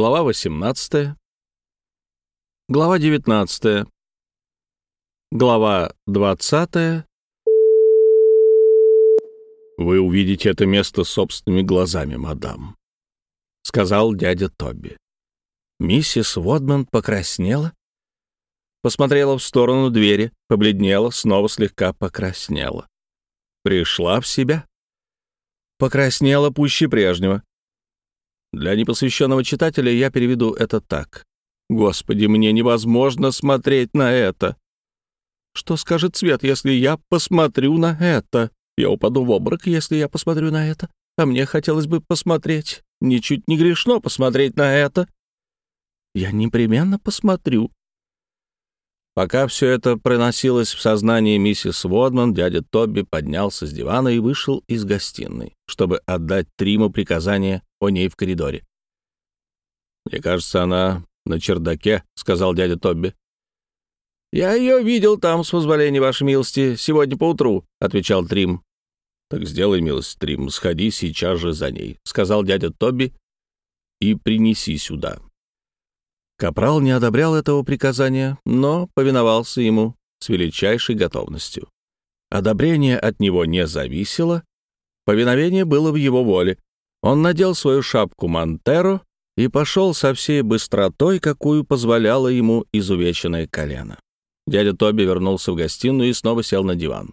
Глава 18. Глава 19. Глава 20. «Вы увидите это место собственными глазами, мадам», — сказал дядя Тоби. Миссис Водман покраснела, посмотрела в сторону двери, побледнела, снова слегка покраснела. Пришла в себя. Покраснела пуще прежнего. Для непосвященного читателя я переведу это так. «Господи, мне невозможно смотреть на это!» «Что скажет Свет, если я посмотрю на это?» «Я упаду в обморок, если я посмотрю на это. А мне хотелось бы посмотреть. Ничуть не грешно посмотреть на это. Я непременно посмотрю. Пока все это проносилось в сознании миссис Водман, дядя Тобби поднялся с дивана и вышел из гостиной, чтобы отдать Триму приказание о ней в коридоре. «Мне кажется, она на чердаке», — сказал дядя Тобби. «Я ее видел там, с позволения вашей милости, сегодня поутру», — отвечал Трим. «Так сделай милость, Трим, сходи сейчас же за ней», — сказал дядя Тобби, — «и принеси сюда». Капрал не одобрял этого приказания, но повиновался ему с величайшей готовностью. Одобрение от него не зависело, повиновение было в его воле. Он надел свою шапку Монтеро и пошел со всей быстротой, какую позволяло ему изувеченное колено. Дядя Тоби вернулся в гостиную и снова сел на диван.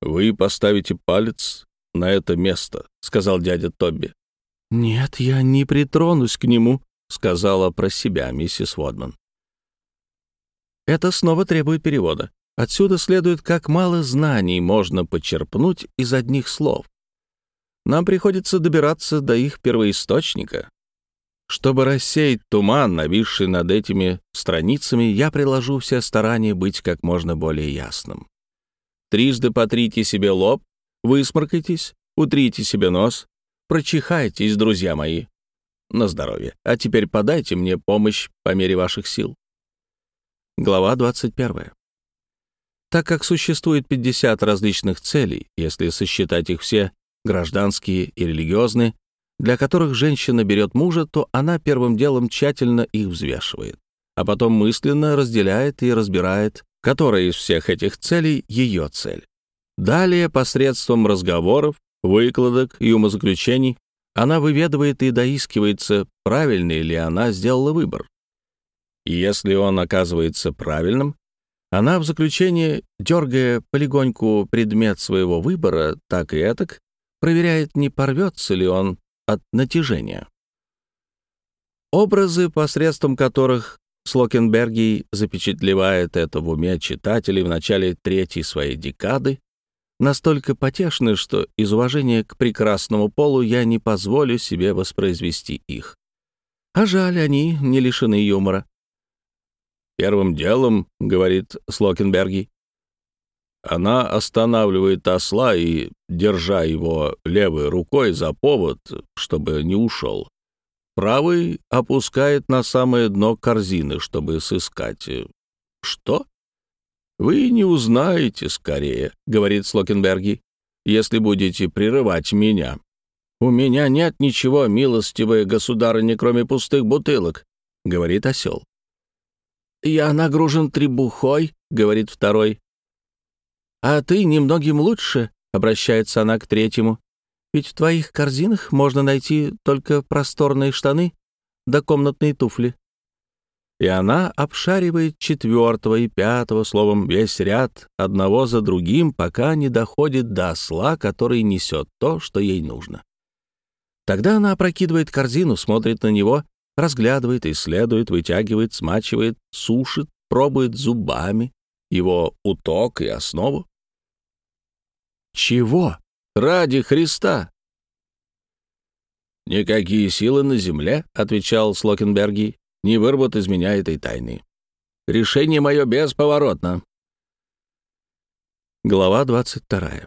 «Вы поставите палец на это место», — сказал дядя Тобби. «Нет, я не притронусь к нему», — сказала про себя миссис Водман. Это снова требует перевода. Отсюда следует, как мало знаний можно почерпнуть из одних слов. Нам приходится добираться до их первоисточника. Чтобы рассеять туман, нависший над этими страницами, я приложу все старания быть как можно более ясным. Трижды потрите себе лоб, высморкайтесь, утрите себе нос, Прочихайтесь, друзья мои. На здоровье. А теперь подайте мне помощь по мере ваших сил. Глава 21. Так как существует 50 различных целей, если сосчитать их все, гражданские и религиозные, для которых женщина берет мужа, то она первым делом тщательно их взвешивает, а потом мысленно разделяет и разбирает, которая из всех этих целей ее цель. Далее, посредством разговоров, выкладок и умозаключений, она выведывает и доискивается, правильный ли она сделала выбор. И если он оказывается правильным, она в заключение, дергая полегоньку предмет своего выбора, так и этак, проверяет, не порвется ли он от натяжения. Образы, посредством которых Слокенберги запечатлевает это в уме читателей в начале третьей своей декады, настолько потешны, что из уважения к прекрасному полу я не позволю себе воспроизвести их. А жаль, они не лишены юмора. «Первым делом, — говорит Слокенберги, — она останавливает осла и, держа его левой рукой за повод, чтобы не ушел, правый опускает на самое дно корзины, чтобы сыскать. Что? «Вы не узнаете скорее», — говорит Слокенберги, «если будете прерывать меня. У меня нет ничего, милостивая государыня, кроме пустых бутылок», — говорит осел. «Я нагружен требухой», — говорит второй. «А ты немногим лучше», — обращается она к третьему. «Ведь в твоих корзинах можно найти только просторные штаны да комнатные туфли» и она обшаривает четвертого и пятого, словом, весь ряд, одного за другим, пока не доходит до осла, который несет то, что ей нужно. Тогда она опрокидывает корзину, смотрит на него, разглядывает, исследует, вытягивает, смачивает, сушит, пробует зубами его уток и основу. Чего? Ради Христа! «Никакие силы на земле», — отвечал Слокенберги, не вырвут из меня этой тайны. Решение мое бесповоротно. Глава 22.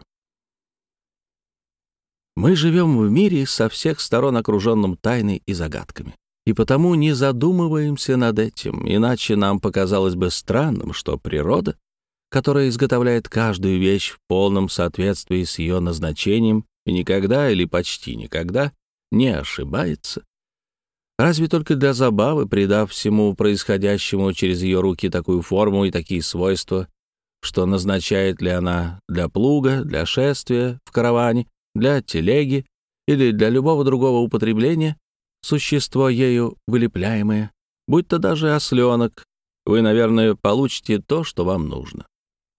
Мы живем в мире со всех сторон окруженном тайной и загадками. И потому не задумываемся над этим, иначе нам показалось бы странным, что природа, которая изготовляет каждую вещь в полном соответствии с ее назначением и никогда или почти никогда не ошибается, разве только для забавы, придав всему происходящему через ее руки такую форму и такие свойства, что назначает ли она для плуга, для шествия в караване, для телеги или для любого другого употребления, существо ею вылепляемое, будь то даже осленок, вы, наверное, получите то, что вам нужно.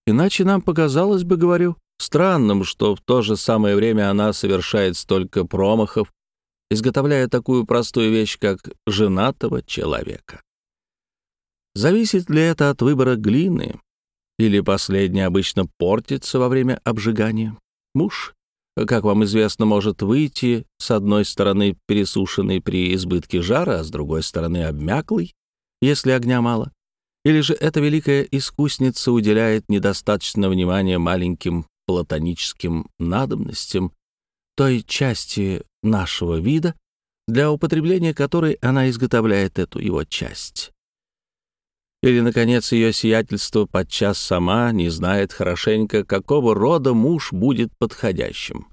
Иначе нам показалось бы, говорю, странным, что в то же самое время она совершает столько промахов, изготовляя такую простую вещь, как женатого человека. Зависит ли это от выбора глины, или последняя обычно портится во время обжигания? Муж, как вам известно, может выйти с одной стороны пересушенный при избытке жара, а с другой стороны обмяклый, если огня мало. Или же эта великая искусница уделяет недостаточно внимания маленьким платоническим надобностям той части нашего вида, для употребления которой она изготовляет эту его часть. Или, наконец, ее сиятельство подчас сама не знает хорошенько, какого рода муж будет подходящим.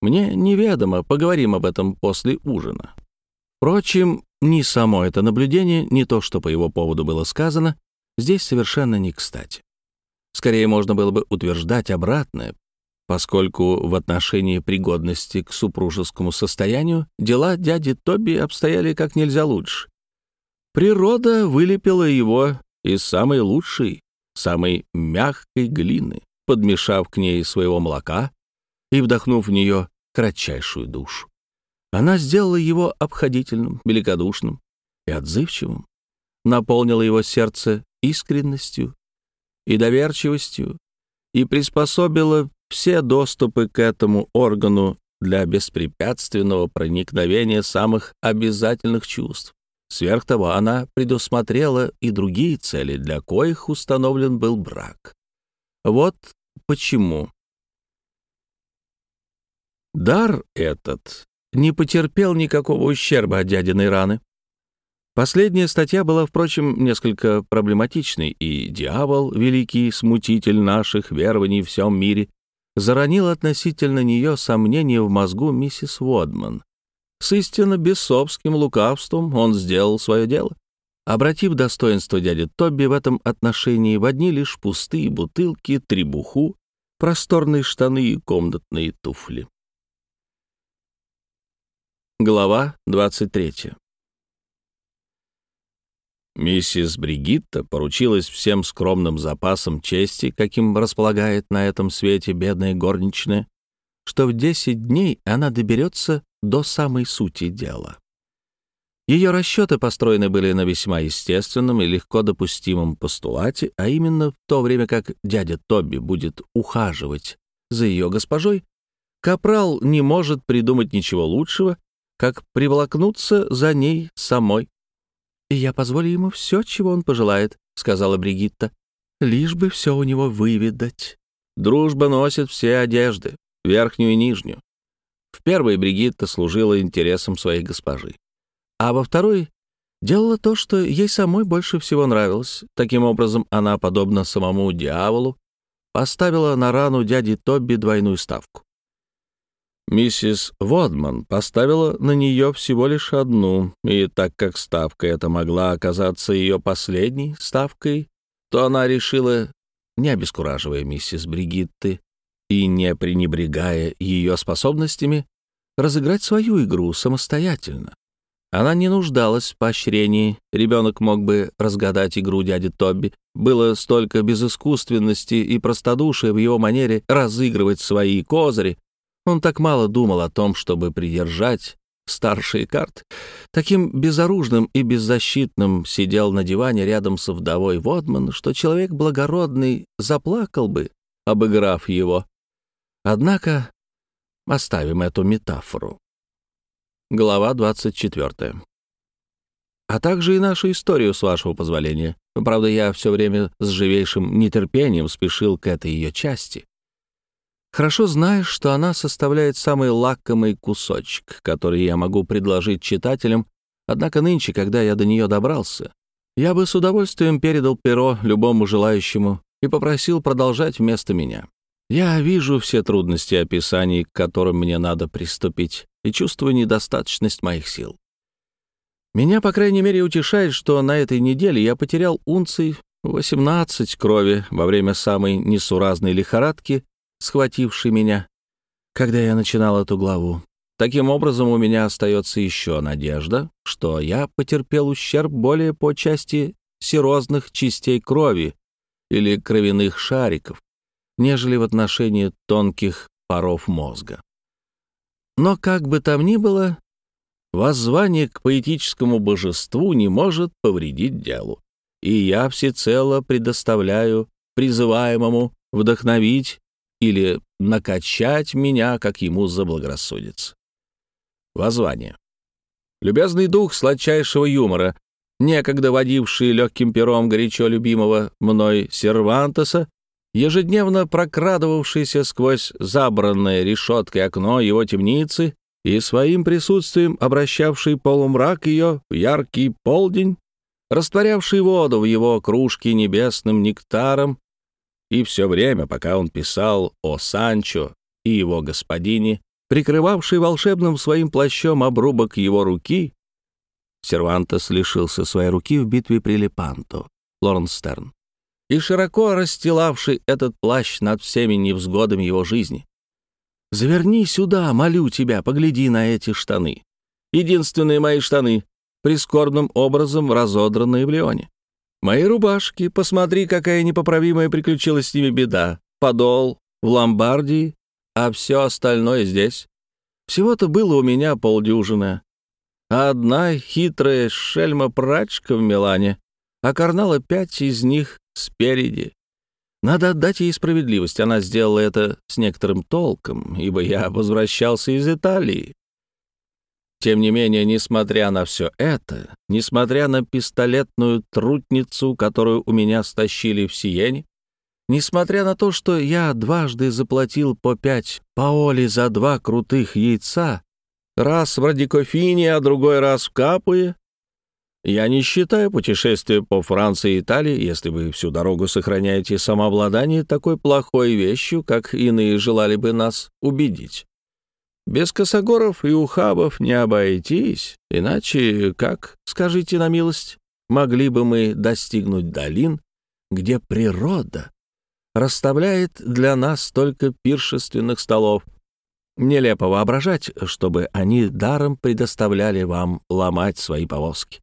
Мне неведомо, поговорим об этом после ужина. Впрочем, ни само это наблюдение, ни то, что по его поводу было сказано, здесь совершенно не кстати. Скорее можно было бы утверждать обратное, поскольку в отношении пригодности к супружескому состоянию дела дяди Тоби обстояли как нельзя лучше. Природа вылепила его из самой лучшей, самой мягкой глины, подмешав к ней своего молока и вдохнув в нее кратчайшую душу. Она сделала его обходительным, великодушным и отзывчивым, наполнила его сердце искренностью и доверчивостью и приспособила все доступы к этому органу для беспрепятственного проникновения самых обязательных чувств. Сверх того, она предусмотрела и другие цели, для коих установлен был брак. Вот почему. Дар этот не потерпел никакого ущерба от дядиной раны. Последняя статья была, впрочем, несколько проблематичной, и дьявол, великий смутитель наших верований в всем мире, заронил относительно нее сомнения в мозгу миссис Водман. С истинно бесовским лукавством он сделал свое дело, обратив достоинство дяди Тобби в этом отношении в одни лишь пустые бутылки, требуху, просторные штаны и комнатные туфли. Глава 23 Миссис Бригитта поручилась всем скромным запасом чести, каким располагает на этом свете бедная горничная, что в десять дней она доберется до самой сути дела. Ее расчеты построены были на весьма естественном и легко допустимом постулате, а именно в то время как дядя Тоби будет ухаживать за ее госпожой, Капрал не может придумать ничего лучшего, как приволокнуться за ней самой. «И я позволю ему все, чего он пожелает», — сказала Бригитта. «Лишь бы все у него выведать». Дружба носит все одежды, верхнюю и нижнюю. В первой Бригитта служила интересам своей госпожи, а во второй делала то, что ей самой больше всего нравилось. Таким образом, она, подобно самому дьяволу, поставила на рану дяди Тобби двойную ставку. Миссис Водман поставила на нее всего лишь одну, и так как ставка эта могла оказаться ее последней ставкой, то она решила, не обескураживая миссис Бригитты и не пренебрегая ее способностями, разыграть свою игру самостоятельно. Она не нуждалась в поощрении, ребенок мог бы разгадать игру дяди Тобби. Было столько безыскусственности и простодушия в его манере разыгрывать свои козыри, он так мало думал о том, чтобы придержать старшие карты. Таким безоружным и беззащитным сидел на диване рядом со вдовой Водман, что человек благородный заплакал бы, обыграв его. Однако оставим эту метафору. Глава 24. А также и нашу историю, с вашего позволения. Правда, я все время с живейшим нетерпением спешил к этой ее части. Хорошо знаешь, что она составляет самый лакомый кусочек, который я могу предложить читателям, однако нынче, когда я до нее добрался, я бы с удовольствием передал перо любому желающему и попросил продолжать вместо меня. Я вижу все трудности описаний, к которым мне надо приступить. и чувствую недостаточность моих сил. Меня, по крайней мере, утешает, что на этой неделе я потерял унций 18 крови во время самой несуразной лихорадки, схватившей меня, когда я начинал эту главу. Таким образом, у меня остается еще надежда, что я потерпел ущерб более по части серозных частей крови или кровяных шариков, нежели в отношении тонких паров мозга. Но как бы там ни было, воззвание к поэтическому божеству не может повредить делу, и я всецело предоставляю призываемому вдохновить или накачать меня, как ему заблагорассудится. Воззвание. Любезный дух сладчайшего юмора, некогда водивший легким пером горячо любимого мной Сервантеса, ежедневно прокрадывавшийся сквозь забранное решеткой окно его темницы и своим присутствием обращавший полумрак ее в яркий полдень, растворявший воду в его кружке небесным нектаром, и все время, пока он писал о Санчо и его господине, прикрывавший волшебным своим плащом обрубок его руки, Сервантес лишился своей руки в битве при Лепанто, Лоренс и широко расстилавший этот плащ над всеми невзгодами его жизни. Заверни сюда, молю тебя, погляди на эти штаны. Единственные мои штаны, прискорбным образом разодранные в Леоне. Мои рубашки, посмотри, какая непоправимая приключилась с ними беда. Подол в Ломбардии, а все остальное здесь. Всего-то было у меня полдюжины. А одна хитрая шельма-прачка в Милане, а карнала пять из них спереди. Надо отдать ей справедливость, она сделала это с некоторым толком, ибо я возвращался из Италии. Тем не менее, несмотря на все это, несмотря на пистолетную трутницу, которую у меня стащили в Сиене, несмотря на то, что я дважды заплатил по пять паоли за два крутых яйца, раз в Радикофине, а другой раз в Капуе, я не считаю путешествие по Франции и Италии, если вы всю дорогу сохраняете самообладание, такой плохой вещью, как иные желали бы нас убедить. Без косогоров и ухабов не обойтись, иначе как, скажите на милость, могли бы мы достигнуть долин, где природа расставляет для нас столько пиршественных столов. Нелепо воображать, чтобы они даром предоставляли вам ломать свои повозки.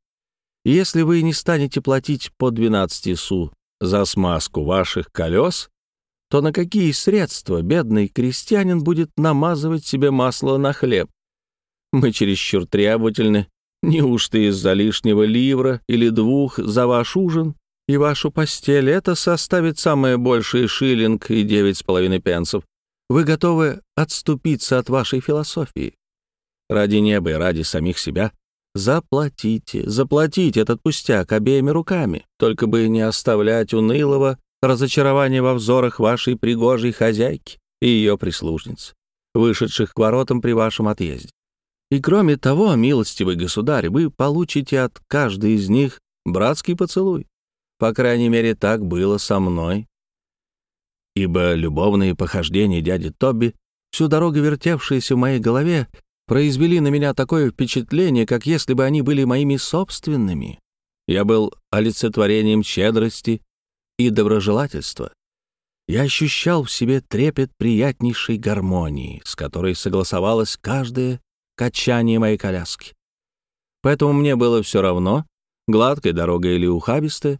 если вы не станете платить по 12 су за смазку ваших колес, то на какие средства бедный крестьянин будет намазывать себе масло на хлеб? Мы чересчур требовательны. Неужто из-за лишнего ливра или двух за ваш ужин и вашу постель это составит самое большее шиллинг и девять с половиной пенсов? Вы готовы отступиться от вашей философии? Ради неба и ради самих себя заплатите, заплатите этот пустяк обеими руками, только бы не оставлять унылого разочарование во взорах вашей пригожей хозяйки и ее прислужниц, вышедших к воротам при вашем отъезде. И кроме того, милостивый государь, вы получите от каждой из них братский поцелуй. По крайней мере, так было со мной. Ибо любовные похождения дяди Тоби, всю дорогу вертевшиеся в моей голове, произвели на меня такое впечатление, как если бы они были моими собственными. Я был олицетворением щедрости и доброжелательства. Я ощущал в себе трепет приятнейшей гармонии, с которой согласовалось каждое качание моей коляски. Поэтому мне было все равно, гладкая дорога или ухабистая.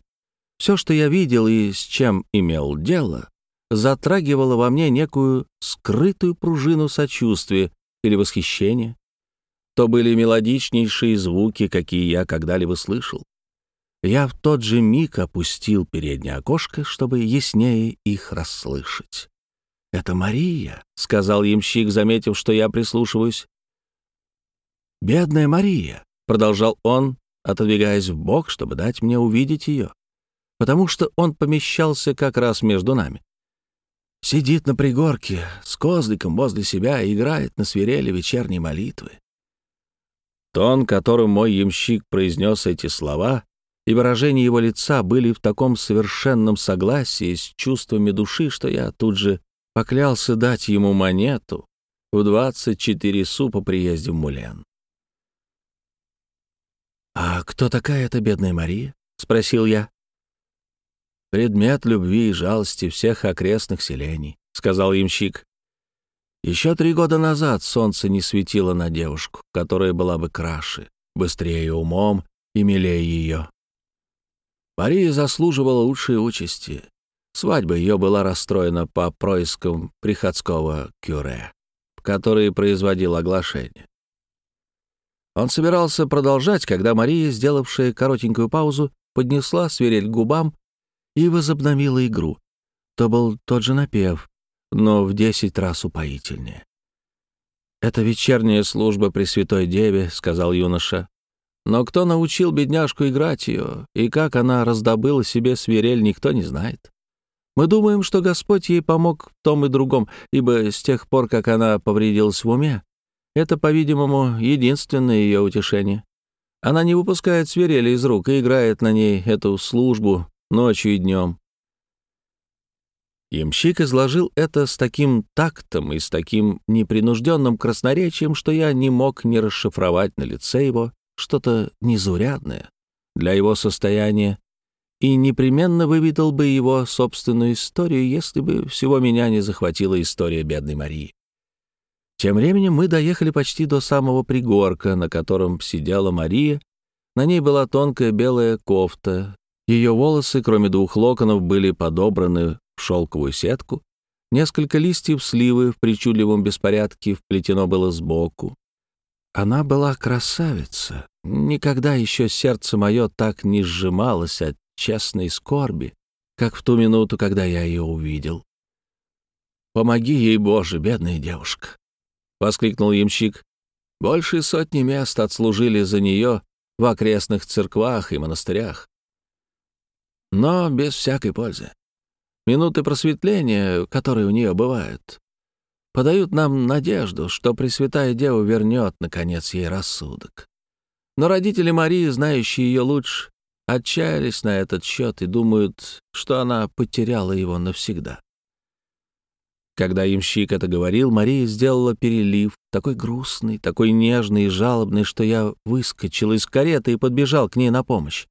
Все, что я видел и с чем имел дело, затрагивало во мне некую скрытую пружину сочувствия или восхищения. То были мелодичнейшие звуки, какие я когда-либо слышал. Я в тот же миг опустил переднее окошко, чтобы яснее их расслышать. «Это Мария», — сказал ямщик, заметив, что я прислушиваюсь. «Бедная Мария», — продолжал он, отодвигаясь в бок, чтобы дать мне увидеть ее, потому что он помещался как раз между нами. Сидит на пригорке с козликом возле себя и играет на свирели вечерней молитвы. Тон, которым мой ямщик произнес эти слова, и выражения его лица были в таком совершенном согласии с чувствами души, что я тут же поклялся дать ему монету, в 24 су по приезде в Мулен. «А кто такая эта бедная Мария?» — спросил я. «Предмет любви и жалости всех окрестных селений», — сказал ямщик. Еще три года назад солнце не светило на девушку, которая была бы краше, быстрее умом и милее ее. Мария заслуживала лучшей участи. Свадьба ее была расстроена по проискам приходского кюре, который производил оглашение. Он собирался продолжать, когда Мария, сделавшая коротенькую паузу, поднесла свирель к губам и возобновила игру. То был тот же напев, но в десять раз упоительнее. «Это вечерняя служба Пресвятой Деве», — сказал юноша. Но кто научил бедняжку играть ее, и как она раздобыла себе свирель, никто не знает. Мы думаем, что Господь ей помог в том и другом, ибо с тех пор, как она повредилась в уме, это, по-видимому, единственное ее утешение. Она не выпускает свирели из рук и играет на ней эту службу ночью и днем. Ямщик изложил это с таким тактом и с таким непринужденным красноречием, что я не мог не расшифровать на лице его что-то незаурядное для его состояния и непременно выведал бы его собственную историю, если бы всего меня не захватила история бедной Марии. Тем временем мы доехали почти до самого пригорка, на котором сидела Мария. На ней была тонкая белая кофта. Ее волосы, кроме двух локонов, были подобраны в шелковую сетку. Несколько листьев сливы в причудливом беспорядке вплетено было сбоку. Она была красавица. Никогда еще сердце мое так не сжималось от честной скорби, как в ту минуту, когда я ее увидел. «Помоги ей, Боже, бедная девушка!» — воскликнул ямщик. «Больше сотни мест отслужили за нее в окрестных церквах и монастырях. Но без всякой пользы. Минуты просветления, которые у нее бывают, подают нам надежду, что Пресвятая Дева вернет, наконец, ей рассудок. Но родители Марии, знающие ее лучше, отчаялись на этот счет и думают, что она потеряла его навсегда. Когда ямщик это говорил, Мария сделала перелив, такой грустный, такой нежный и жалобный, что я выскочил из кареты и подбежал к ней на помощь.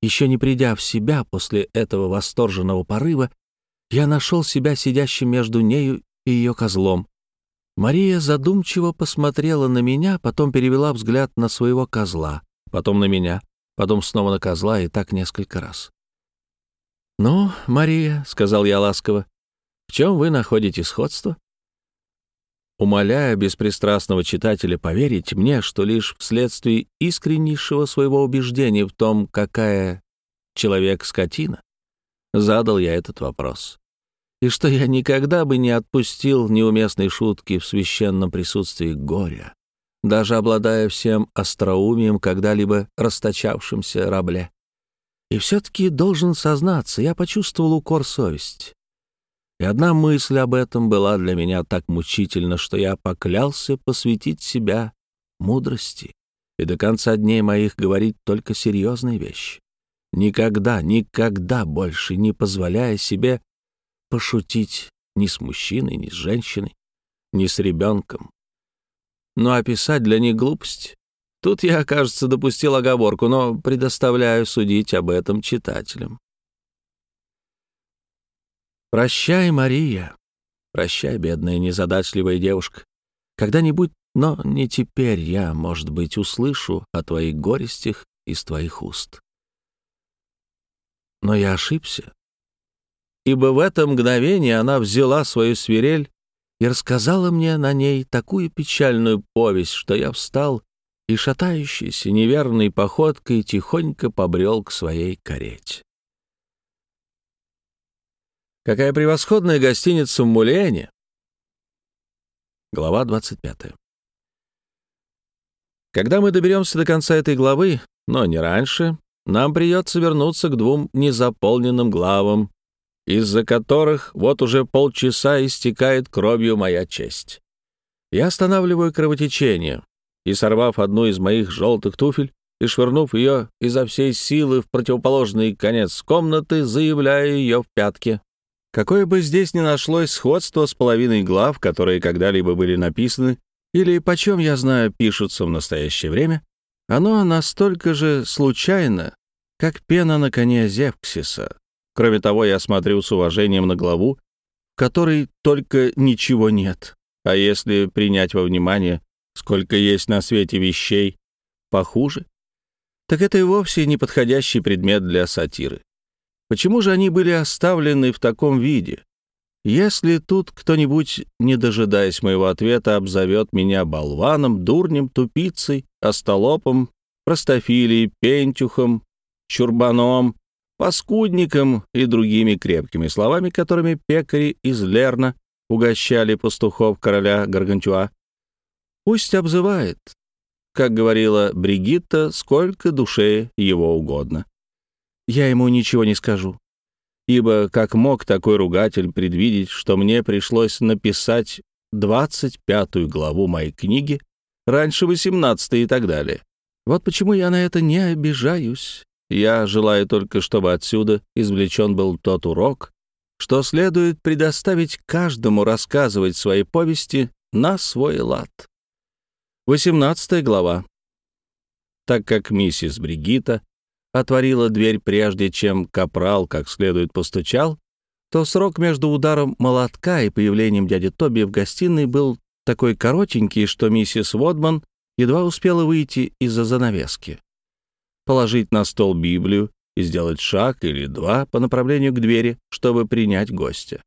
Еще не придя в себя после этого восторженного порыва, я нашел себя сидящим между нею и ее козлом. Мария задумчиво посмотрела на меня, потом перевела взгляд на своего козла, потом на меня, потом снова на козла и так несколько раз. «Ну, Мария», — сказал я ласково, — «в чем вы находите сходство?» Умоляя беспристрастного читателя поверить мне, что лишь вследствие искреннейшего своего убеждения в том, какая человек скотина, задал я этот вопрос и что я никогда бы не отпустил неуместной шутки в священном присутствии горя, даже обладая всем остроумием, когда-либо расточавшимся рабле. И все-таки должен сознаться, я почувствовал укор совести. И одна мысль об этом была для меня так мучительна, что я поклялся посвятить себя мудрости и до конца дней моих говорить только серьезные вещи. Никогда, никогда больше не позволяя себе пошутить ни с мужчиной, ни с женщиной, ни с ребенком. Но описать для них глупость. Тут я, кажется, допустил оговорку, но предоставляю судить об этом читателям. Прощай, Мария. Прощай, бедная незадачливая девушка. Когда-нибудь, но не теперь, я, может быть, услышу о твоих горестях из твоих уст. Но я ошибся ибо в это мгновение она взяла свою свирель и рассказала мне на ней такую печальную повесть, что я встал и, шатающийся неверной походкой, тихонько побрел к своей карете. Какая превосходная гостиница в Мулене! Глава 25. Когда мы доберемся до конца этой главы, но не раньше, нам придется вернуться к двум незаполненным главам, из-за которых вот уже полчаса истекает кровью моя честь. Я останавливаю кровотечение и, сорвав одну из моих желтых туфель и швырнув ее изо всей силы в противоположный конец комнаты, заявляю ее в пятке. Какое бы здесь ни нашлось сходство с половиной глав, которые когда-либо были написаны, или, почем я знаю, пишутся в настоящее время, оно настолько же случайно, как пена на коне Зевксиса. Кроме того, я смотрю с уважением на главу, в которой только ничего нет. А если принять во внимание, сколько есть на свете вещей похуже, так это и вовсе не подходящий предмет для сатиры. Почему же они были оставлены в таком виде? Если тут кто-нибудь, не дожидаясь моего ответа, обзовет меня болваном, дурнем, тупицей, остолопом, простофилией, пентюхом, чурбаном, паскудником и другими крепкими словами, которыми пекари из Лерна угощали пастухов короля Гаргантюа, пусть обзывает, как говорила Бригитта, сколько душе его угодно я ему ничего не скажу. Ибо как мог такой ругатель предвидеть, что мне пришлось написать 25 главу моей книги, раньше 18 и так далее. Вот почему я на это не обижаюсь. Я желаю только, чтобы отсюда извлечен был тот урок, что следует предоставить каждому рассказывать свои повести на свой лад. 18 глава. Так как миссис Бригита отворила дверь прежде, чем капрал как следует постучал, то срок между ударом молотка и появлением дяди Тоби в гостиной был такой коротенький, что миссис Водман едва успела выйти из-за занавески. Положить на стол Библию и сделать шаг или два по направлению к двери, чтобы принять гостя.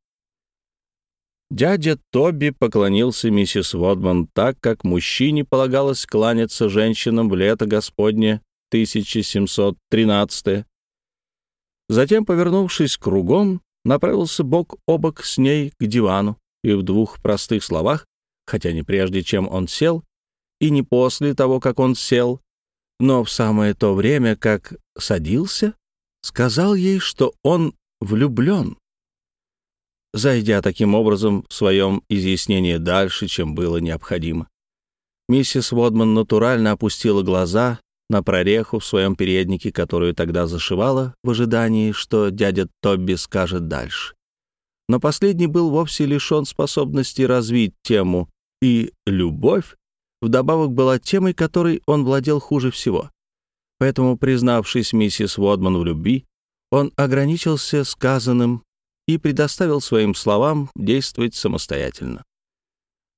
Дядя Тоби поклонился миссис Водман так, как мужчине полагалось кланяться женщинам в лето Господне 1713. Затем, повернувшись кругом, направился бок о бок с ней к дивану и в двух простых словах, хотя не прежде, чем он сел, и не после того, как он сел, но в самое то время, как садился, сказал ей, что он влюблен. Зайдя таким образом в своем изъяснении дальше, чем было необходимо. Миссис Водман натурально опустила глаза на прореху в своем переднике, которую тогда зашивала в ожидании, что дядя Тобби скажет дальше. Но последний был вовсе лишен способности развить тему, и любовь вдобавок была темой, которой он владел хуже всего. Поэтому, признавшись миссис Водман в любви, он ограничился сказанным и предоставил своим словам действовать самостоятельно.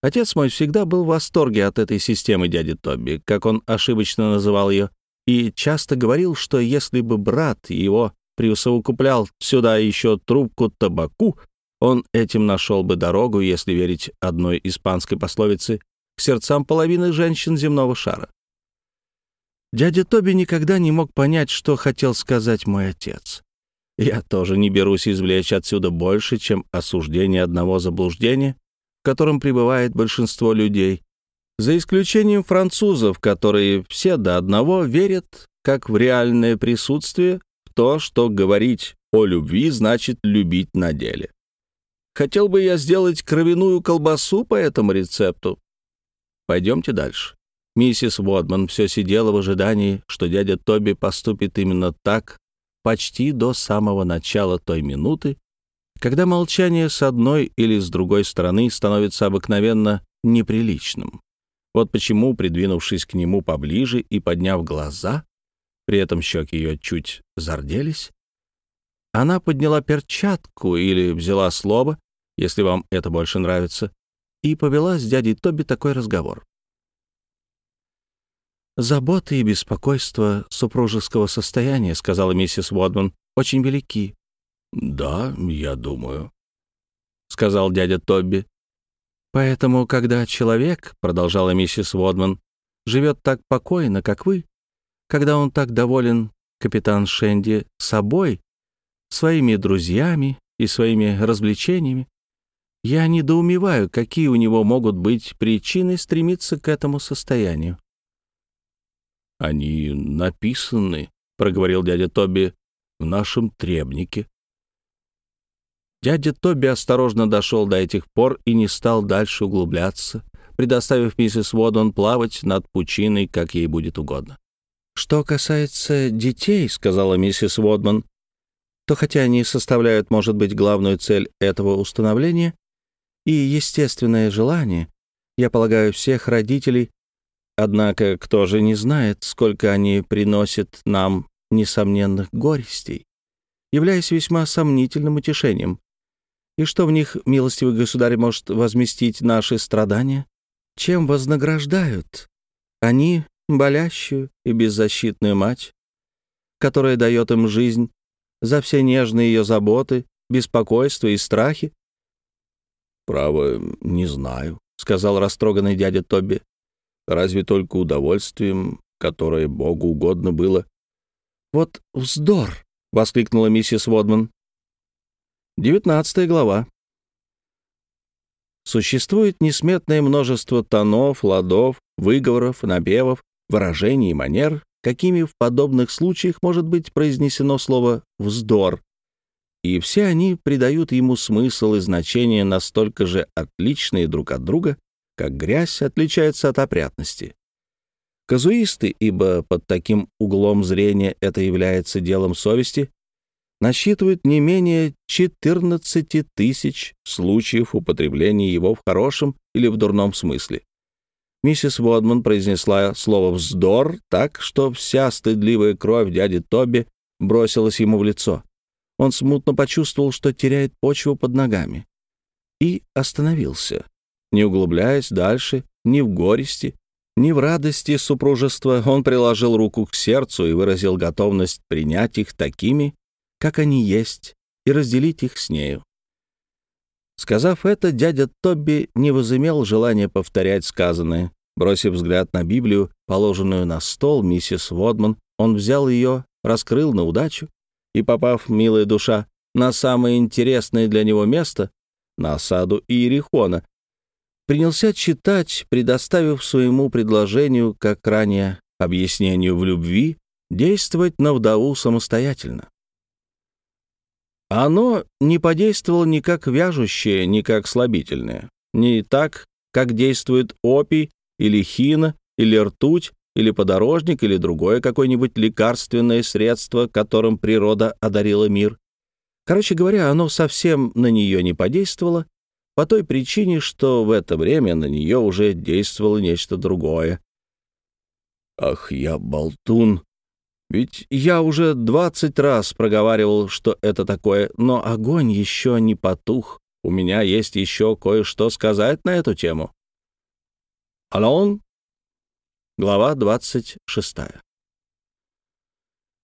Отец мой всегда был в восторге от этой системы дяди Тоби, как он ошибочно называл ее, и часто говорил, что если бы брат его присовокуплял сюда еще трубку табаку, он этим нашел бы дорогу, если верить одной испанской пословице, к сердцам половины женщин земного шара. Дядя Тоби никогда не мог понять, что хотел сказать мой отец. Я тоже не берусь извлечь отсюда больше, чем осуждение одного заблуждения, котором пребывает большинство людей, за исключением французов, которые все до одного верят, как в реальное присутствие, в то, что говорить о любви значит любить на деле. Хотел бы я сделать кровяную колбасу по этому рецепту. Пойдемте дальше. Миссис Водман все сидела в ожидании, что дядя Тоби поступит именно так, почти до самого начала той минуты, когда молчание с одной или с другой стороны становится обыкновенно неприличным. Вот почему, придвинувшись к нему поближе и подняв глаза, при этом щеки ее чуть зарделись, она подняла перчатку или взяла слово, если вам это больше нравится, и повела с дядей Тоби такой разговор. «Заботы и беспокойство супружеского состояния, — сказала миссис Уодман, — очень велики. «Да, я думаю», — сказал дядя Тобби. «Поэтому, когда человек, — продолжала миссис Водман, — живет так покойно, как вы, когда он так доволен, капитан Шенди, собой, своими друзьями и своими развлечениями, я недоумеваю, какие у него могут быть причины стремиться к этому состоянию». «Они написаны», — проговорил дядя Тоби, — «в нашем требнике». Дядя Тоби осторожно дошел до этих пор и не стал дальше углубляться, предоставив миссис Водон плавать над пучиной, как ей будет угодно. «Что касается детей», — сказала миссис Водман, то хотя они составляют, может быть, главную цель этого установления и естественное желание, я полагаю, всех родителей, однако кто же не знает, сколько они приносят нам несомненных горестей, являясь весьма сомнительным утешением. И что в них милостивый государь может возместить наши страдания? Чем вознаграждают? Они болящую и беззащитную мать, которая дает им жизнь за все нежные ее заботы, беспокойства и страхи? «Право, не знаю», — сказал растроганный дядя Тоби. «Разве только удовольствием, которое Богу угодно было». «Вот вздор!» — воскликнула миссис Водман. Девятнадцатая глава. Существует несметное множество тонов, ладов, выговоров, напевов, выражений и манер, какими в подобных случаях может быть произнесено слово «вздор», и все они придают ему смысл и значение настолько же отличные друг от друга, как грязь отличается от опрятности. Казуисты, ибо под таким углом зрения это является делом совести, насчитывают не менее 14 тысяч случаев употребления его в хорошем или в дурном смысле. Миссис Водман произнесла слово «вздор» так, что вся стыдливая кровь дяди Тоби бросилась ему в лицо. Он смутно почувствовал, что теряет почву под ногами. И остановился, не углубляясь дальше ни в горести, ни в радости супружества. Он приложил руку к сердцу и выразил готовность принять их такими, как они есть, и разделить их с нею. Сказав это, дядя Тобби не возымел желания повторять сказанное. Бросив взгляд на Библию, положенную на стол миссис Водман, он взял ее, раскрыл на удачу и, попав, милая душа, на самое интересное для него место, на осаду Иерихона, принялся читать, предоставив своему предложению, как ранее объяснению в любви, действовать на вдову самостоятельно. Оно не подействовало ни как вяжущее, ни как слабительное, не так, как действует опий или хина, или ртуть, или подорожник, или другое какое-нибудь лекарственное средство, которым природа одарила мир. Короче говоря, оно совсем на нее не подействовало, по той причине, что в это время на нее уже действовало нечто другое. «Ах, я болтун!» Ведь я уже двадцать раз проговаривал, что это такое, но огонь еще не потух. У меня есть еще кое-что сказать на эту тему. Алон, глава двадцать шестая.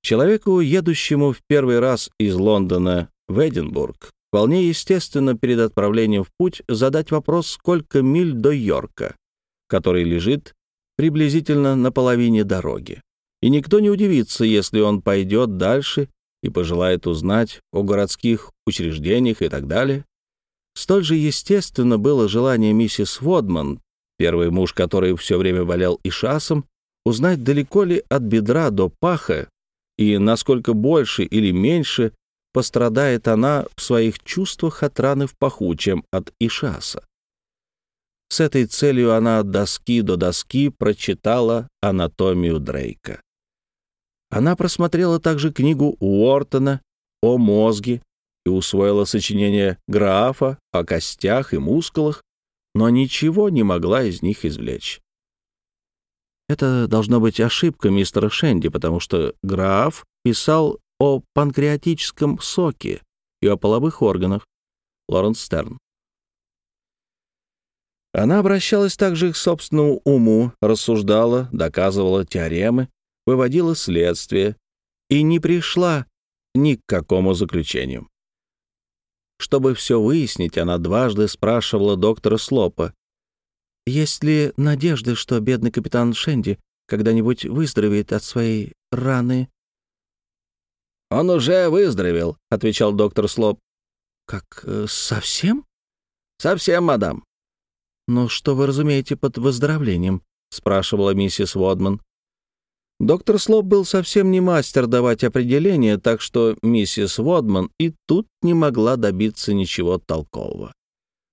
Человеку, едущему в первый раз из Лондона в Эдинбург, вполне естественно перед отправлением в путь задать вопрос, сколько миль до Йорка, который лежит приблизительно на половине дороги и никто не удивится, если он пойдет дальше и пожелает узнать о городских учреждениях и так далее. Столь же естественно было желание миссис Водман, первый муж, который все время валял и шасом, узнать, далеко ли от бедра до паха и насколько больше или меньше пострадает она в своих чувствах от раны в паху, чем от Ишаса. С этой целью она от доски до доски прочитала анатомию Дрейка. Она просмотрела также книгу Уортона о мозге и усвоила сочинение Графа о костях и мускулах, но ничего не могла из них извлечь. Это должно быть ошибка мистера Шенди, потому что граф писал о панкреатическом соке и о половых органах. Лоренс Стерн. Она обращалась также к собственному уму, рассуждала, доказывала теоремы, выводила следствие и не пришла ни к какому заключению. Чтобы все выяснить, она дважды спрашивала доктора Слопа, есть ли надежда, что бедный капитан Шенди когда-нибудь выздоровеет от своей раны? «Он уже выздоровел», — отвечал доктор Слоп. «Как, э, совсем?» «Совсем, мадам». «Но что вы разумеете под выздоровлением?» — спрашивала миссис Водман. Доктор Слоп был совсем не мастер давать определения, так что миссис Водман и тут не могла добиться ничего толкового.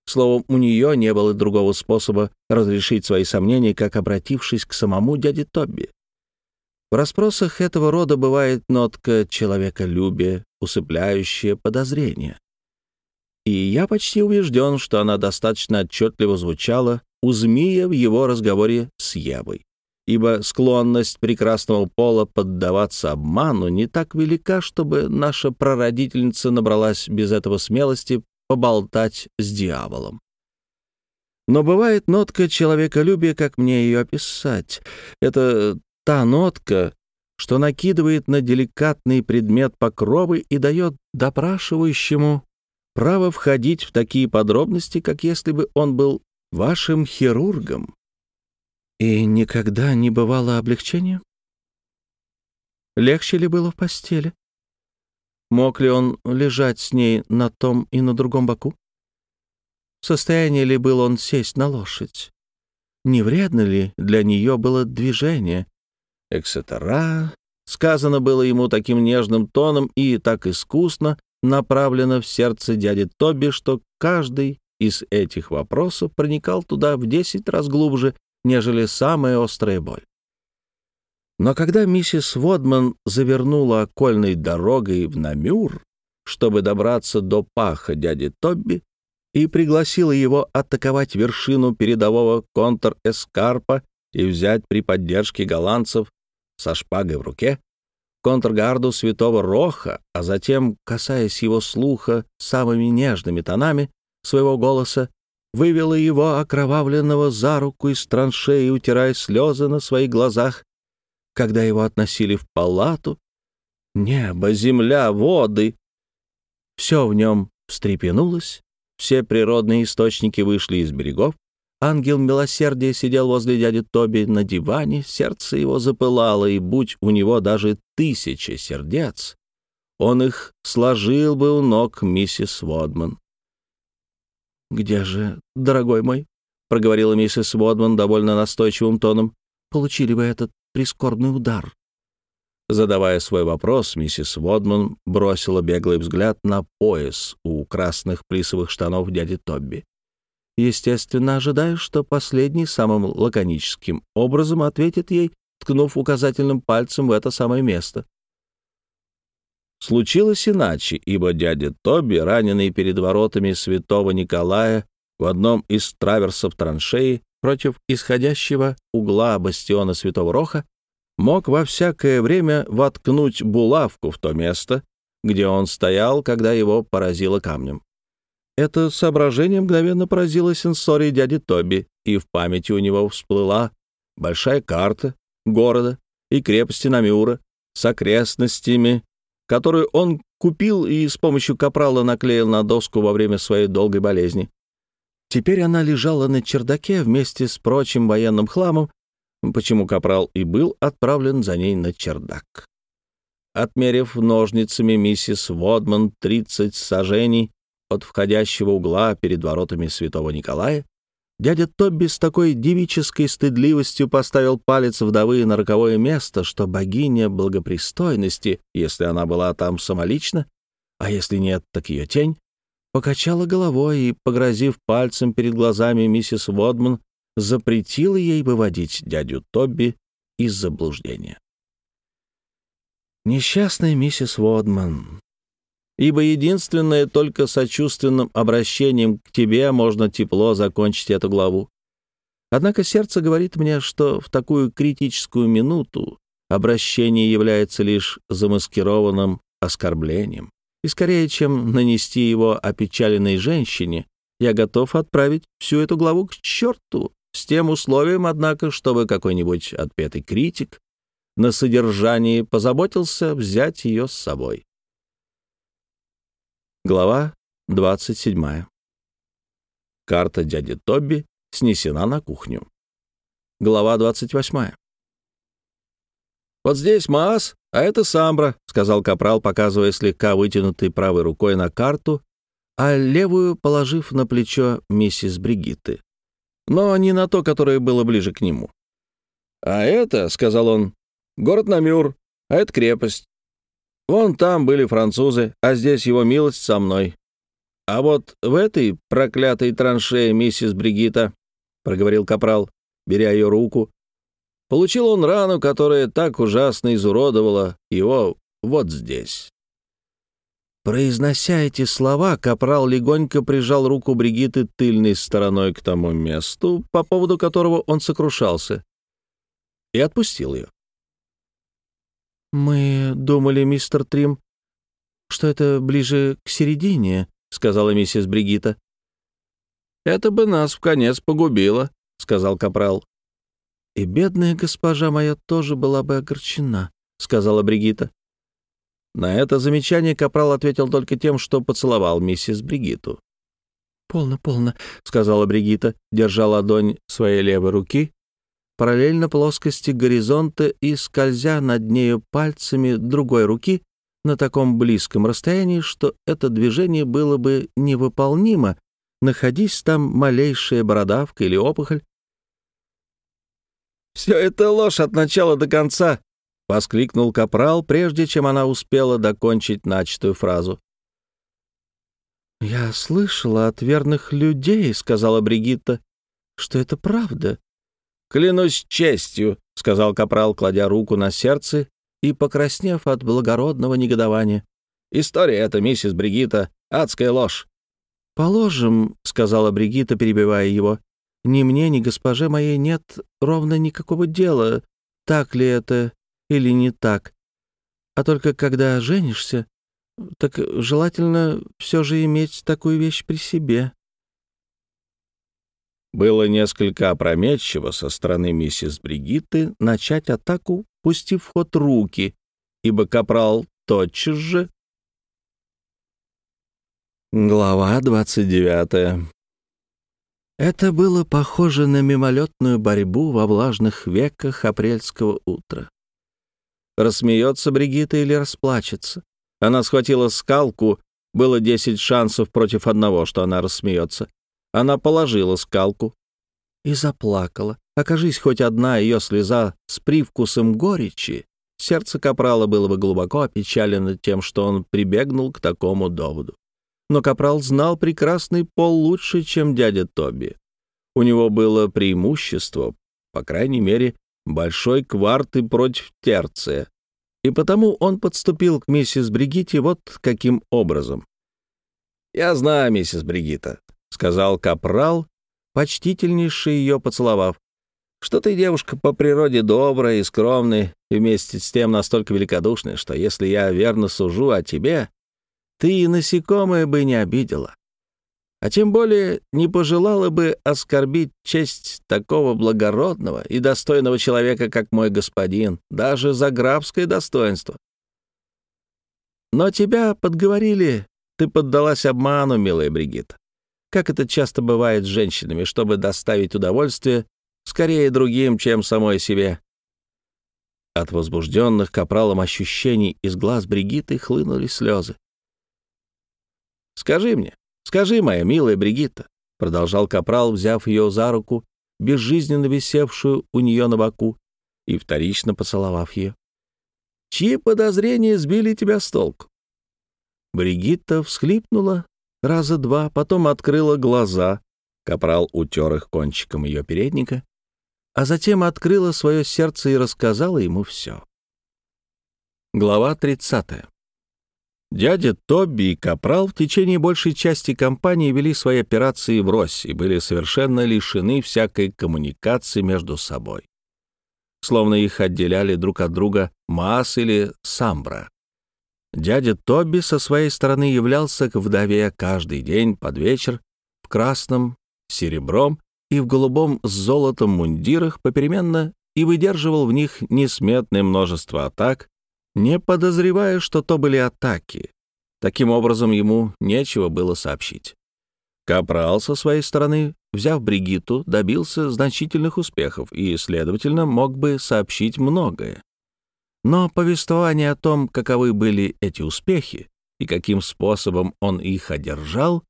Словом, у нее не было другого способа разрешить свои сомнения, как обратившись к самому дяде Тобби. В расспросах этого рода бывает нотка человеколюбия, усыпляющая подозрения. И я почти убежден, что она достаточно отчетливо звучала у змея в его разговоре с Евой. Ибо склонность прекрасного пола поддаваться обману не так велика, чтобы наша прародительница набралась без этого смелости поболтать с дьяволом. Но бывает нотка человеколюбия, как мне ее описать. Это та нотка, что накидывает на деликатный предмет покровы и дает допрашивающему право входить в такие подробности, как если бы он был вашим хирургом. И никогда не бывало облегчения? Легче ли было в постели? Мог ли он лежать с ней на том и на другом боку? В состоянии ли был он сесть на лошадь? Не вредно ли для нее было движение, Эксетера. Сказано было ему таким нежным тоном и так искусно направлено в сердце дяди Тоби, что каждый из этих вопросов проникал туда в десять раз глубже, нежели самая острая боль. Но когда миссис Водман завернула окольной дорогой в Намюр, чтобы добраться до паха дяди Тобби, и пригласила его атаковать вершину передового контр-эскарпа и взять при поддержке голландцев со шпагой в руке, контргарду святого Роха, а затем, касаясь его слуха самыми нежными тонами своего голоса, вывела его окровавленного за руку из траншеи, утирая слезы на своих глазах, когда его относили в палату. Небо, земля, воды — все в нем встрепенулось, все природные источники вышли из берегов, Ангел милосердия сидел возле дяди Тоби на диване, сердце его запылало, и будь у него даже тысяча сердец, он их сложил бы у ног миссис Водман. «Где же, дорогой мой?» — проговорила миссис Водман довольно настойчивым тоном. «Получили вы этот прискорбный удар?» Задавая свой вопрос, миссис Водман бросила беглый взгляд на пояс у красных плисовых штанов дяди Тобби. Естественно, ожидая, что последний самым лаконическим образом ответит ей, ткнув указательным пальцем в это самое место. Случилось иначе, ибо дядя Тоби, раненый перед воротами святого Николая в одном из траверсов траншеи против исходящего угла бастиона святого Роха, мог во всякое время воткнуть булавку в то место, где он стоял, когда его поразило камнем. Это соображение мгновенно поразило сенсории дяди Тоби, и в памяти у него всплыла большая карта города и крепости Намюра с окрестностями, которую он купил и с помощью капрала наклеил на доску во время своей долгой болезни. Теперь она лежала на чердаке вместе с прочим военным хламом, почему капрал и был отправлен за ней на чердак. Отмерив ножницами миссис Водман 30 сажений, от входящего угла перед воротами святого Николая, дядя Тобби с такой девической стыдливостью поставил палец вдовы на роковое место, что богиня благопристойности, если она была там самолично, а если нет, так ее тень, покачала головой и, погрозив пальцем перед глазами миссис Водман, запретила ей выводить дядю Тобби из заблуждения. Несчастная миссис Водман, ибо единственное только сочувственным обращением к тебе можно тепло закончить эту главу. Однако сердце говорит мне, что в такую критическую минуту обращение является лишь замаскированным оскорблением. И скорее, чем нанести его опечаленной женщине, я готов отправить всю эту главу к черту, с тем условием, однако, чтобы какой-нибудь отпетый критик на содержании позаботился взять ее с собой. Глава 27. Карта дяди Тобби снесена на кухню. Глава 28. «Вот здесь Маас, а это Самбра», — сказал Капрал, показывая слегка вытянутой правой рукой на карту, а левую положив на плечо миссис Бригитты. Но не на то, которое было ближе к нему. «А это», — сказал он, — «город Намюр, а это крепость. Вон там были французы, а здесь его милость со мной. А вот в этой проклятой траншее миссис Бригита, — проговорил Капрал, беря ее руку, Получил он рану, которая так ужасно изуродовала его вот здесь». Произнося эти слова, капрал легонько прижал руку Бригиты тыльной стороной к тому месту, по поводу которого он сокрушался, и отпустил ее. «Мы думали, мистер Трим, что это ближе к середине», — сказала миссис Бригита. «Это бы нас в конец погубило», — сказал капрал. «И бедная госпожа моя тоже была бы огорчена», — сказала Бригита. На это замечание Капрал ответил только тем, что поцеловал миссис Бригиту. «Полно, полно», — сказала Бригита, держа ладонь своей левой руки, параллельно плоскости горизонта и скользя над нею пальцами другой руки на таком близком расстоянии, что это движение было бы невыполнимо, находись там малейшая бородавка или опухоль. «Все это ложь от начала до конца», — воскликнул Капрал, прежде чем она успела докончить начатую фразу. «Я слышала от верных людей», — сказала Бригитта, — «что это правда». «Клянусь честью», — сказал Капрал, кладя руку на сердце и покраснев от благородного негодования. «История эта, миссис Бригитта, адская ложь». «Положим», — сказала Бригитта, перебивая его, — «ни мне, ни госпоже моей нет ровно никакого дела, так ли это или не так. А только когда женишься, так желательно все же иметь такую вещь при себе». Было несколько опрометчиво со стороны миссис Бригитты начать атаку, пустив в ход руки, ибо капрал тотчас же... Глава двадцать девятая. Это было похоже на мимолетную борьбу во влажных веках апрельского утра. Рассмеется Бригитта или расплачется. Она схватила скалку, было десять шансов против одного, что она рассмеется. Она положила скалку и заплакала. Окажись хоть одна ее слеза с привкусом горечи, сердце Капрала было бы глубоко опечалено тем, что он прибегнул к такому доводу. Но Капрал знал прекрасный пол лучше, чем дядя Тоби. У него было преимущество, по крайней мере, большой кварты против терция. И потому он подступил к миссис Бригитте вот каким образом. «Я знаю, миссис Бригитта», — сказал Капрал, почтительнейше ее поцеловав, «что ты девушка по природе добрая и скромная, и вместе с тем настолько великодушная, что если я верно сужу о тебе, ты и насекомое бы не обидела а тем более не пожелала бы оскорбить честь такого благородного и достойного человека, как мой господин, даже за графское достоинство. Но тебя подговорили, ты поддалась обману, милая Бригитта. Как это часто бывает с женщинами, чтобы доставить удовольствие скорее другим, чем самой себе. От возбужденных капралом ощущений из глаз Бригитты хлынули слезы. «Скажи мне, «Скажи, моя милая Бригитта», — продолжал Капрал, взяв ее за руку, безжизненно висевшую у нее на боку, и вторично поцеловав ее. «Чьи подозрения сбили тебя с толку?» Бригитта всхлипнула раза два, потом открыла глаза. Капрал утер их кончиком ее передника, а затем открыла свое сердце и рассказала ему все. Глава тридцатая. Дядя Тобби и Капрал в течение большей части кампании вели свои операции врозь и были совершенно лишены всякой коммуникации между собой. Словно их отделяли друг от друга Маас или Самбра. Дядя Тобби со своей стороны являлся к вдове каждый день под вечер в красном, серебром и в голубом с золотом мундирах попеременно и выдерживал в них несметное множество атак, не подозревая, что то были атаки. Таким образом, ему нечего было сообщить. Капрал со своей стороны, взяв Бригиту, добился значительных успехов и, следовательно, мог бы сообщить многое. Но повествование о том, каковы были эти успехи и каким способом он их одержал,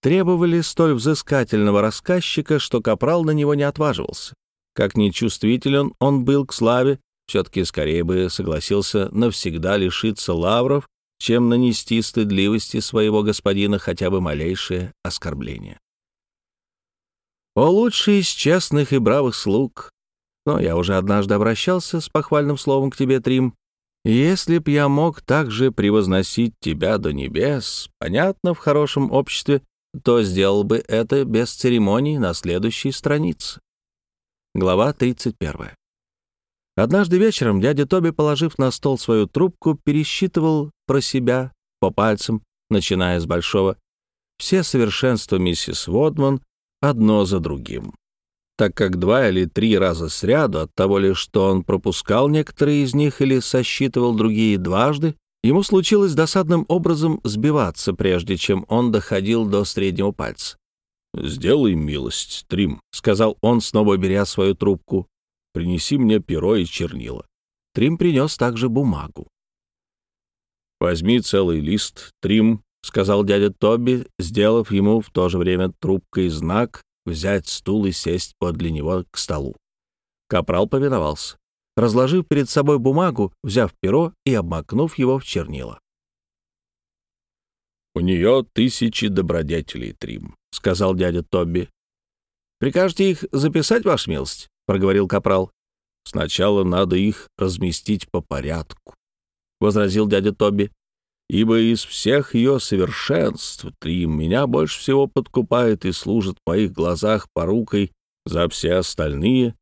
требовали столь взыскательного рассказчика, что Капрал на него не отваживался. Как нечувствителен он был к славе, все-таки скорее бы согласился навсегда лишиться лавров, чем нанести стыдливости своего господина хотя бы малейшее оскорбление. О лучший из честных и бравых слуг! Но я уже однажды обращался с похвальным словом к тебе, Трим. Если б я мог также превозносить тебя до небес, понятно, в хорошем обществе, то сделал бы это без церемоний на следующей странице. Глава 31. Однажды вечером дядя Тоби, положив на стол свою трубку, пересчитывал про себя по пальцам, начиная с большого, все совершенства миссис Водман одно за другим. Так как два или три раза сряду от того лишь, что он пропускал некоторые из них или сосчитывал другие дважды, ему случилось досадным образом сбиваться, прежде чем он доходил до среднего пальца. «Сделай милость, Трим», — сказал он, снова беря свою трубку. «Принеси мне перо и чернила». Трим принес также бумагу. «Возьми целый лист, Трим», — сказал дядя Тоби, сделав ему в то же время трубкой знак взять стул и сесть подле него к столу. Капрал повиновался, разложив перед собой бумагу, взяв перо и обмакнув его в чернила. «У нее тысячи добродетелей, Трим», — сказал дядя Тобби. «Прикажете их записать, ваша милость?» — проговорил Капрал. «Сначала надо их разместить по порядку», — возразил дядя Тобби. «Ибо из всех ее совершенств, Трим, меня больше всего подкупает и служит в моих глазах порукой за все остальные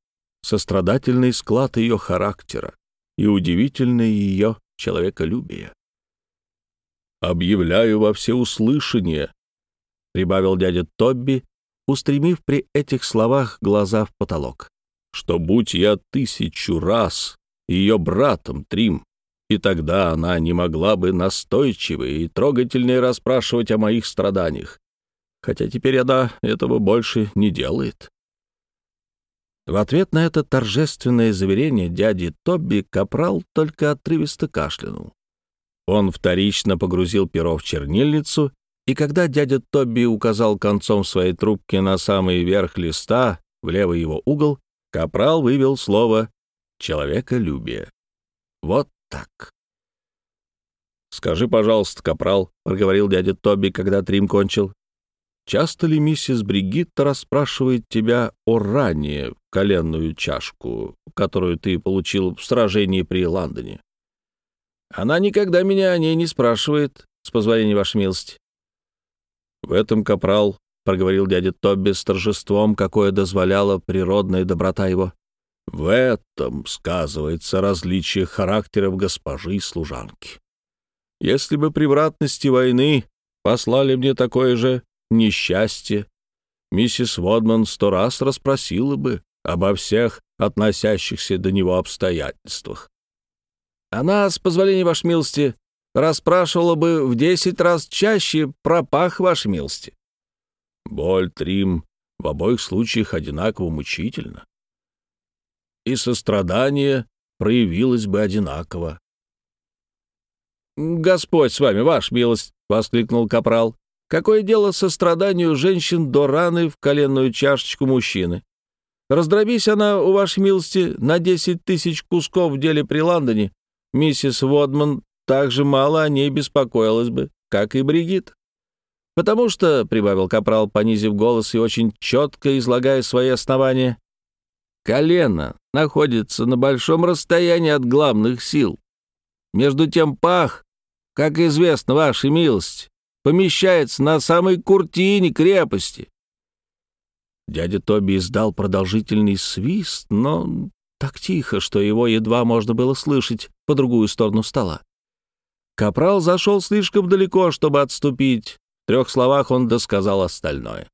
сострадательный склад ее характера и удивительное ее человеколюбие. «Объявляю во всеуслышание», — прибавил дядя Тобби, устремив при этих словах глаза в потолок, «что будь я тысячу раз ее братом Трим, и тогда она не могла бы настойчиво и трогательнее расспрашивать о моих страданиях, хотя теперь она этого больше не делает». В ответ на это торжественное заверение дяди Тобби Капрал только отрывисто кашлянул. Он вторично погрузил перо в чернильницу, и когда дядя Тобби указал концом своей трубки на самый верх листа, в левый его угол, Капрал вывел слово «человеколюбие». Вот так. «Скажи, пожалуйста, Капрал», — проговорил дядя Тобби, когда Трим кончил, Часто ли миссис Бригитта расспрашивает тебя о ранее коленную чашку, которую ты получил в сражении при Лондоне? Она никогда меня о ней не спрашивает, с позволения вашей милости. В этом, капрал, — проговорил дядя Тобби с торжеством, какое дозволяла природная доброта его, — в этом сказывается различие характеров госпожи и служанки. Если бы при вратности войны послали мне такое же несчастье, миссис Водман сто раз расспросила бы обо всех относящихся до него обстоятельствах. Она, с позволения вашей милости, расспрашивала бы в десять раз чаще про пах вашей милости. Боль, Трим, в обоих случаях одинаково мучительно. И сострадание проявилось бы одинаково. «Господь с вами, ваша милость!» — воскликнул капрал. Какое дело состраданию женщин до раны в коленную чашечку мужчины? Раздробись она, у вашей милости, на 10 тысяч кусков в деле при Лондоне, миссис Водман так же мало о ней беспокоилась бы, как и Бригит. Потому что, — прибавил Капрал, понизив голос и очень четко излагая свои основания, — колено находится на большом расстоянии от главных сил. Между тем пах, как известно, вашей милости, помещается на самой куртине крепости. Дядя Тоби издал продолжительный свист, но так тихо, что его едва можно было слышать по другую сторону стола. Капрал зашел слишком далеко, чтобы отступить. В трех словах он досказал остальное.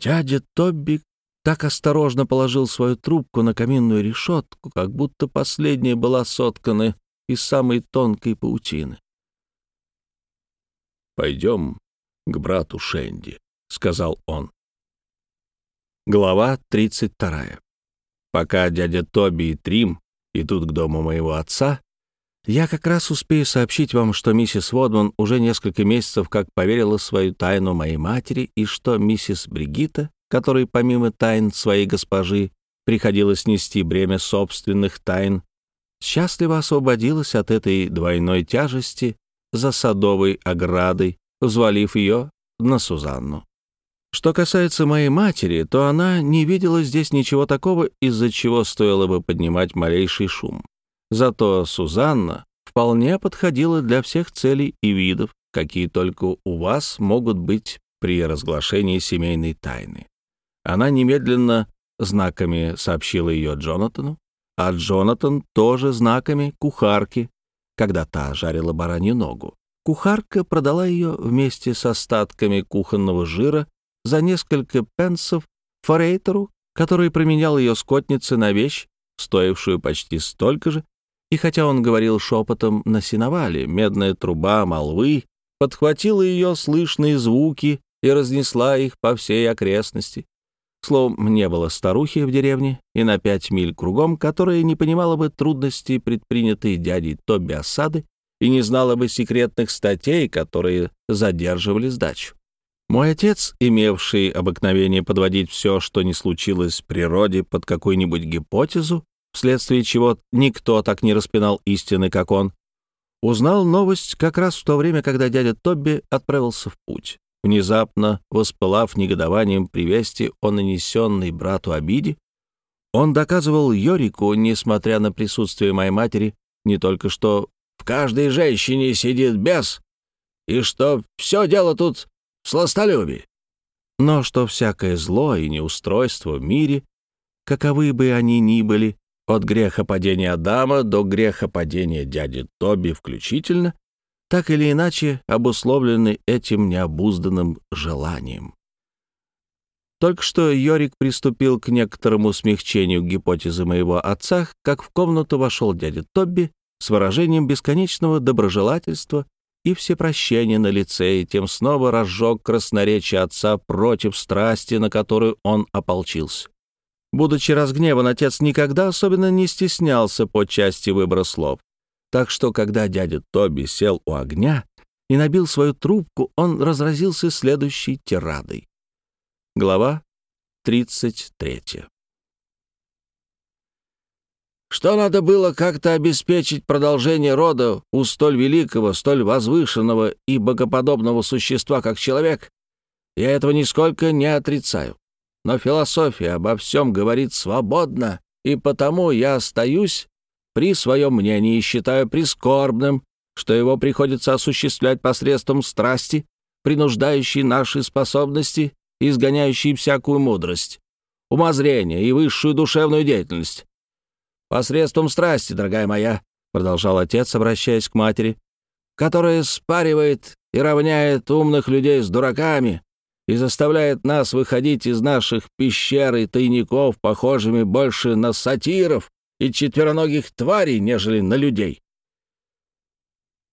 Дядя Тобби так осторожно положил свою трубку на каминную решетку, как будто последняя была соткана из самой тонкой паутины. «Пойдем к брату Шенди», — сказал он. Глава 32. Пока дядя Тоби и Трим идут к дому моего отца, я как раз успею сообщить вам, что миссис Водман уже несколько месяцев как поверила свою тайну моей матери и что миссис Бригита, которой помимо тайн своей госпожи приходилось нести бремя собственных тайн, счастливо освободилась от этой двойной тяжести за садовой оградой, взвалив ее на Сузанну. Что касается моей матери, то она не видела здесь ничего такого, из-за чего стоило бы поднимать малейший шум. Зато Сузанна вполне подходила для всех целей и видов, какие только у вас могут быть при разглашении семейной тайны. Она немедленно знаками сообщила ее Джонатану, а Джонатан тоже знаками кухарке, когда та жарила баранью ногу. Кухарка продала ее вместе с остатками кухонного жира за несколько пенсов форейтеру, который променял ее скотнице на вещь, стоившую почти столько же, и хотя он говорил шепотом на сеновале, медная труба молвы подхватила ее слышные звуки и разнесла их по всей окрестности. Словом, не было старухи в деревне и на пять миль кругом, которая не понимала бы трудностей, предпринятой дядей Тоби осады, и не знала бы секретных статей, которые задерживали сдачу. Мой отец, имевший обыкновение подводить все, что не случилось в природе, под какую-нибудь гипотезу, вследствие чего никто так не распинал истины, как он, узнал новость как раз в то время, когда дядя Тобби отправился в путь. Внезапно, воспылав негодованием при вести о нанесенной брату обиде, он доказывал Йорику, несмотря на присутствие моей матери, не только что в каждой женщине сидит бес, и что все дело тут в сластолюбии, но что всякое зло и неустройство в мире, каковы бы они ни были, от греха падения Адама до греха падения дяди Тоби включительно, так или иначе обусловлены этим необузданным желанием. Только что Йорик приступил к некоторому смягчению гипотезы моего отца, как в комнату вошел дядя Тобби с выражением бесконечного доброжелательства и всепрощения на лице, и тем снова разжег красноречие отца против страсти, на которую он ополчился. Будучи разгневан, отец никогда особенно не стеснялся по части выбора слов. Так что, когда дядя Тоби сел у огня и набил свою трубку, он разразился следующей тирадой. Глава 33. Что надо было как-то обеспечить продолжение рода у столь великого, столь возвышенного и богоподобного существа, как человек, я этого нисколько не отрицаю. Но философия обо всем говорит свободно, и потому я остаюсь при своем мнении и считаю прискорбным, что его приходится осуществлять посредством страсти, принуждающей наши способности, изгоняющей всякую мудрость, умозрение и высшую душевную деятельность. Посредством страсти, дорогая моя, продолжал отец, обращаясь к матери, которая спаривает и равняет умных людей с дураками, и заставляет нас выходить из наших пещер и тайников, похожими больше на сатиров и четвероногих тварей, нежели на людей.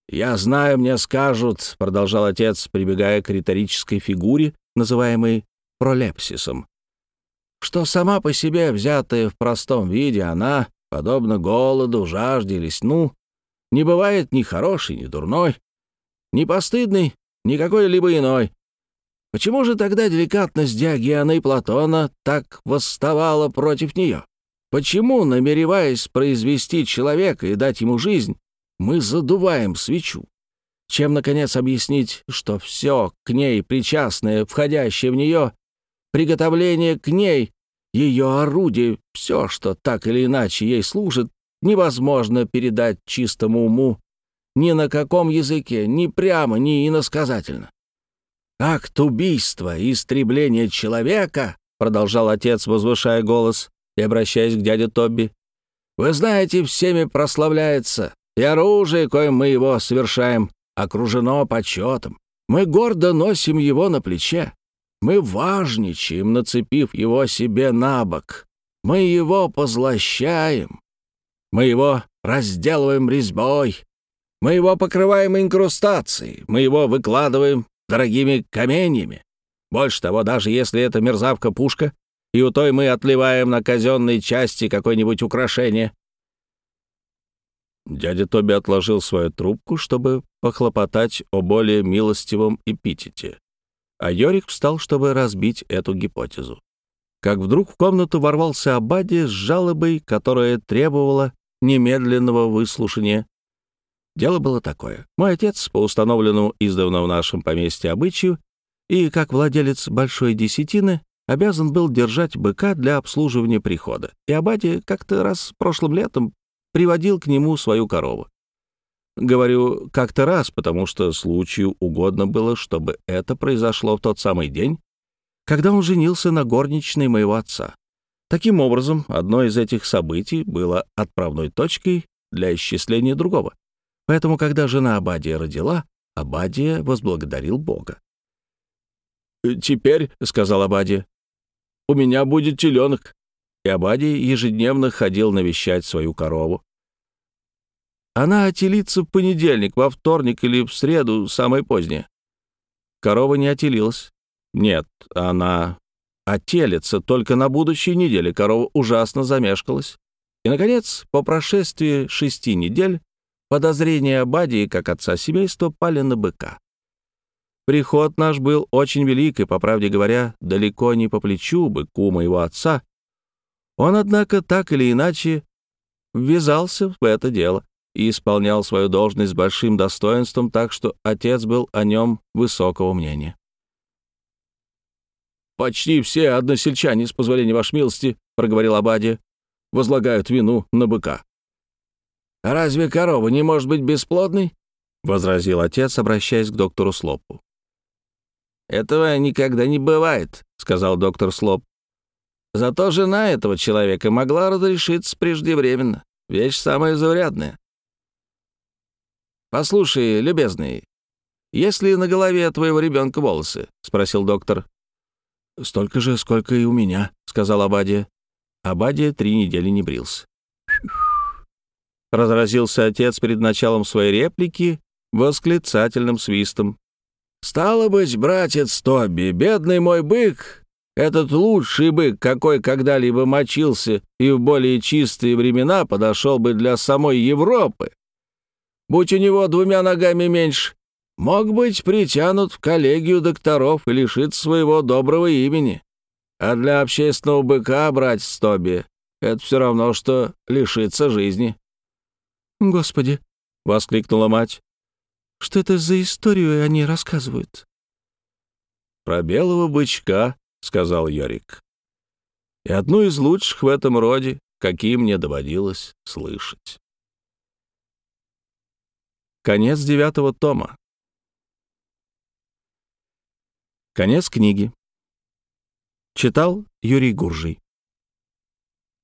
«Я знаю, мне скажут», — продолжал отец, прибегая к риторической фигуре, называемой пролепсисом, что сама по себе, взятая в простом виде, она, подобно голоду, жажде или сну, не бывает ни хорошей, ни дурной, ни постыдной, ни какой-либо иной, Почему же тогда деликатность Диогена и Платона так восставала против нее? Почему, намереваясь произвести человека и дать ему жизнь, мы задуваем свечу? Чем, наконец, объяснить, что все к ней причастное, входящее в нее, приготовление к ней, ее орудие, все, что так или иначе ей служит, невозможно передать чистому уму ни на каком языке, ни прямо, ни иносказательно. «Акт убийства и истребления человека», — продолжал отец, возвышая голос и обращаясь к дяде Тобби, «вы знаете, всеми прославляется, и оружие, коим мы его совершаем, окружено почетом. Мы гордо носим его на плече. Мы важничаем, нацепив его себе на бок. Мы его позлощаем. Мы его разделываем резьбой. Мы его покрываем инкрустацией. Мы его выкладываем дорогими каменьями. Больше того, даже если это мерзавка-пушка, и у той мы отливаем на казенной части какое-нибудь украшение». Дядя Тоби отложил свою трубку, чтобы похлопотать о более милостивом эпитете, а Йорик встал, чтобы разбить эту гипотезу. Как вдруг в комнату ворвался Абади с жалобой, которая требовала немедленного выслушания Дело было такое. Мой отец, по установленному издавна в нашем поместье обычаю, и, как владелец большой десятины, обязан был держать быка для обслуживания прихода. И Абади как-то раз прошлым летом приводил к нему свою корову. Говорю «как-то раз», потому что случаю угодно было, чтобы это произошло в тот самый день, когда он женился на горничной моего отца. Таким образом, одно из этих событий было отправной точкой для исчисления другого. Поэтому, когда жена Абадия родила, Абадия возблагодарил Бога. «Теперь, — сказал Абадия, — у меня будет теленок». И Абадия ежедневно ходил навещать свою корову. Она отелится в понедельник, во вторник или в среду, самое позднее. Корова не отелилась. Нет, она отелится только на будущей неделе. Корова ужасно замешкалась. И, наконец, по прошествии шести недель подозрения Абадии, как отца семейства, пали на быка. Приход наш был очень велик и, по правде говоря, далеко не по плечу быку моего отца. Он, однако, так или иначе ввязался в это дело и исполнял свою должность с большим достоинством, так что отец был о нем высокого мнения. «Почти все односельчане, с позволения вашей милости, — проговорил Абади, — возлагают вину на быка». «Разве корова не может быть бесплодной?» — возразил отец, обращаясь к доктору Слопу. «Этого никогда не бывает», — сказал доктор Слоп. «Зато жена этого человека могла разрешиться преждевременно. Вещь самая заурядная. «Послушай, любезный, есть ли на голове твоего ребенка волосы?» — спросил доктор. «Столько же, сколько и у меня», — сказал Абадия. Абадия три недели не брился. Разразился отец перед началом своей реплики восклицательным свистом. «Стало быть, братец Тоби, бедный мой бык, этот лучший бык, какой когда-либо мочился и в более чистые времена подошел бы для самой Европы. Будь у него двумя ногами меньше, мог быть притянут в коллегию докторов и лишиться своего доброго имени. А для общественного быка, братец Тоби, это все равно, что лишиться жизни». «Господи!» — воскликнула мать. «Что это за историю они рассказывают?» «Про белого бычка», — сказал Йорик. «И одну из лучших в этом роде, какие мне доводилось слышать». Конец девятого тома. Конец книги. Читал Юрий Гуржий.